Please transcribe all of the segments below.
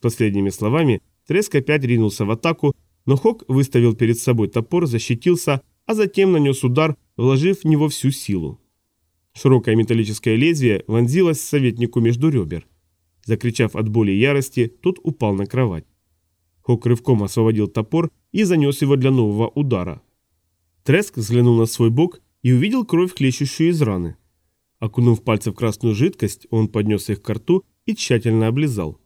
С последними словами Треск опять ринулся в атаку, но Хок выставил перед собой топор, защитился, а затем нанес удар, вложив в него всю силу. Широкое металлическое лезвие вонзилось советнику между ребер. Закричав от боли и ярости, тот упал на кровать. Хок рывком освободил топор и занес его для нового удара. Треск взглянул на свой бок и увидел кровь, хлещущую из раны. Окунув пальцы в красную жидкость, он поднес их к рту и тщательно облизал.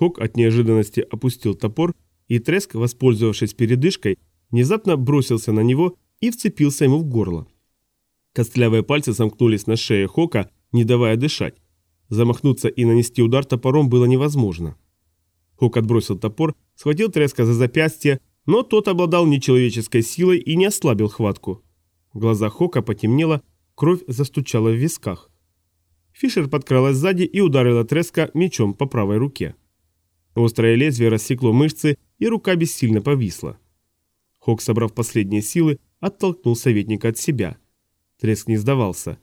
Хок от неожиданности опустил топор, и Треск, воспользовавшись передышкой, внезапно бросился на него и вцепился ему в горло. Костлявые пальцы сомкнулись на шее Хока, не давая дышать. Замахнуться и нанести удар топором было невозможно. Хок отбросил топор, схватил Треска за запястье, но тот обладал нечеловеческой силой и не ослабил хватку. В глазах Хока потемнело, кровь застучала в висках. Фишер подкралась сзади и ударила Треска мечом по правой руке. Острое лезвие рассекло мышцы, и рука бессильно повисла. Хок, собрав последние силы, оттолкнул советника от себя. Треск не сдавался.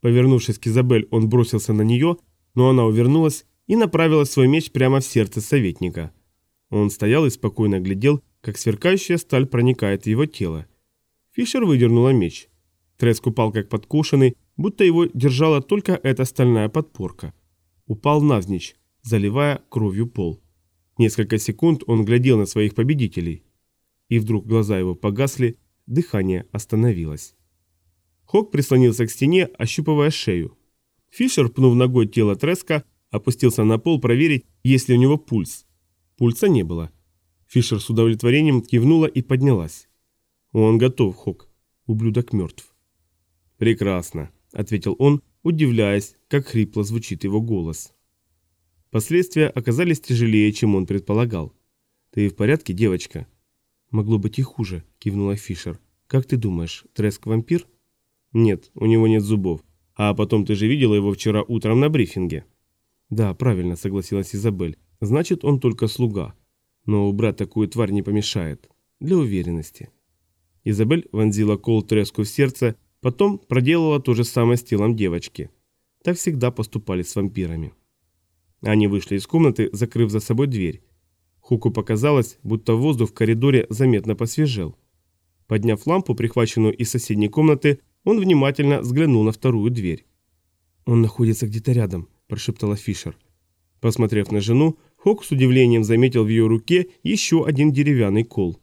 Повернувшись к Изабель, он бросился на нее, но она увернулась и направила свой меч прямо в сердце советника. Он стоял и спокойно глядел, как сверкающая сталь проникает в его тело. Фишер выдернула меч. Треск упал как подкошенный, будто его держала только эта стальная подпорка. Упал навзничь, заливая кровью пол. Несколько секунд он глядел на своих победителей. И вдруг глаза его погасли, дыхание остановилось. Хок прислонился к стене, ощупывая шею. Фишер, пнув ногой тело Треска, опустился на пол проверить, есть ли у него пульс. Пульса не было. Фишер с удовлетворением кивнула и поднялась. «Он готов, Хок. Ублюдок мертв». «Прекрасно», — ответил он, удивляясь, как хрипло звучит его голос. Последствия оказались тяжелее, чем он предполагал. «Ты в порядке, девочка?» «Могло быть и хуже», — кивнула Фишер. «Как ты думаешь, Треск вампир?» «Нет, у него нет зубов. А потом ты же видела его вчера утром на брифинге». «Да, правильно», — согласилась Изабель. «Значит, он только слуга. Но убрать такую тварь не помешает. Для уверенности». Изабель вонзила кол Треску в сердце, потом проделала то же самое с телом девочки. Так всегда поступали с вампирами. Они вышли из комнаты, закрыв за собой дверь. Хуку показалось, будто воздух в коридоре заметно посвежел. Подняв лампу, прихваченную из соседней комнаты, он внимательно взглянул на вторую дверь. «Он находится где-то рядом», – прошептала Фишер. Посмотрев на жену, Хок с удивлением заметил в ее руке еще один деревянный кол.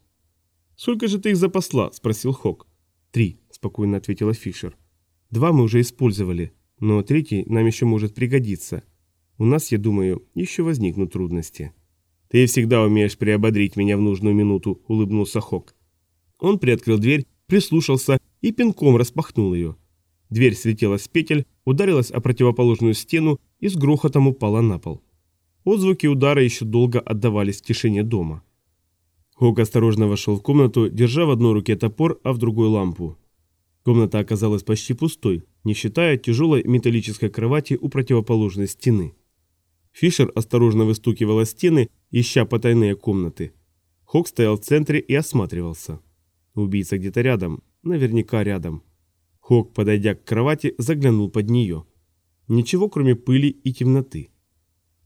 «Сколько же ты их запасла?» – спросил Хок. «Три», – спокойно ответила Фишер. «Два мы уже использовали, но третий нам еще может пригодиться. У нас, я думаю, еще возникнут трудности». «Ты всегда умеешь приободрить меня в нужную минуту», – улыбнулся Хок. Он приоткрыл дверь, прислушался и пинком распахнул ее. Дверь слетела с петель, ударилась о противоположную стену и с грохотом упала на пол. Отзвуки удара еще долго отдавались в тишине дома. Хок осторожно вошел в комнату, держа в одной руке топор, а в другой лампу. Комната оказалась почти пустой, не считая тяжелой металлической кровати у противоположной стены. Фишер осторожно выстукивала стены, ища потайные комнаты. Хок стоял в центре и осматривался. Убийца где-то рядом, наверняка рядом. Хок, подойдя к кровати, заглянул под нее. Ничего, кроме пыли и темноты.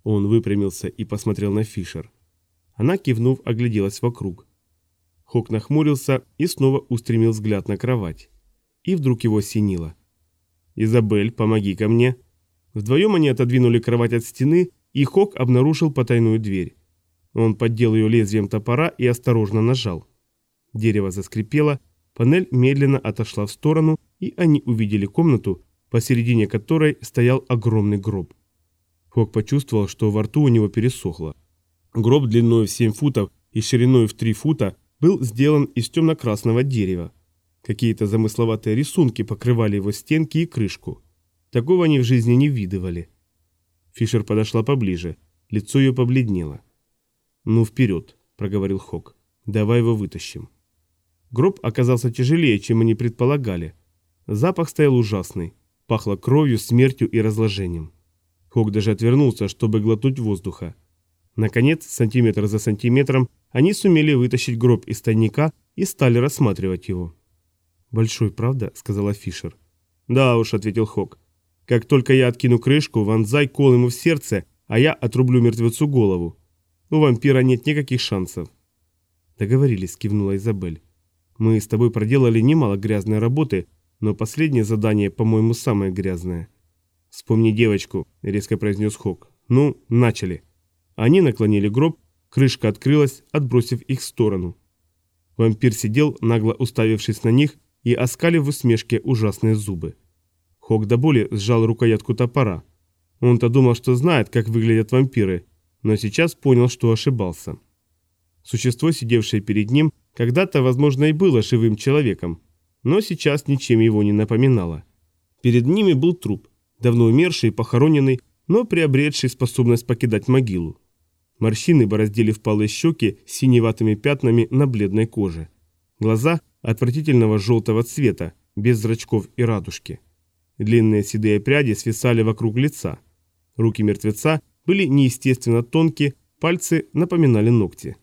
Он выпрямился и посмотрел на Фишер. Она, кивнув, огляделась вокруг. Хок нахмурился и снова устремил взгляд на кровать. И вдруг его осенило. «Изабель, помоги ко мне». Вдвоем они отодвинули кровать от стены, и Хок обнаружил потайную дверь. Он поддел ее лезвием топора и осторожно нажал. Дерево заскрипело, панель медленно отошла в сторону, и они увидели комнату, посередине которой стоял огромный гроб. Хок почувствовал, что во рту у него пересохло. Гроб длиной в 7 футов и шириной в 3 фута был сделан из темно-красного дерева. Какие-то замысловатые рисунки покрывали его стенки и крышку. Такого они в жизни не видывали. Фишер подошла поближе. Лицо ее побледнело. «Ну, вперед», — проговорил Хок. «Давай его вытащим». Гроб оказался тяжелее, чем они предполагали. Запах стоял ужасный. Пахло кровью, смертью и разложением. Хок даже отвернулся, чтобы глотнуть воздуха. Наконец, сантиметр за сантиметром, они сумели вытащить гроб из тайника и стали рассматривать его. «Большой, правда?» — сказала Фишер. «Да уж», — ответил Хок. «Как только я откину крышку, вонзай кол ему в сердце, а я отрублю мертвецу голову. у вампира нет никаких шансов. Договорились, кивнула Изабель. Мы с тобой проделали немало грязной работы, но последнее задание, по-моему, самое грязное. «Вспомни девочку», — резко произнес Хок. «Ну, начали». Они наклонили гроб, крышка открылась, отбросив их в сторону. Вампир сидел, нагло уставившись на них и оскалив в усмешке ужасные зубы. Хок до боли сжал рукоятку топора. Он-то думал, что знает, как выглядят вампиры, но сейчас понял, что ошибался. Существо, сидевшее перед ним, когда-то, возможно, и было живым человеком, но сейчас ничем его не напоминало. Перед ними был труп, давно умерший и похороненный, но приобретший способность покидать могилу. Морщины бороздили впалые щеки с синеватыми пятнами на бледной коже. Глаза отвратительного желтого цвета, без зрачков и радужки. Длинные седые пряди свисали вокруг лица. Руки мертвеца были неестественно тонкие, пальцы напоминали ногти.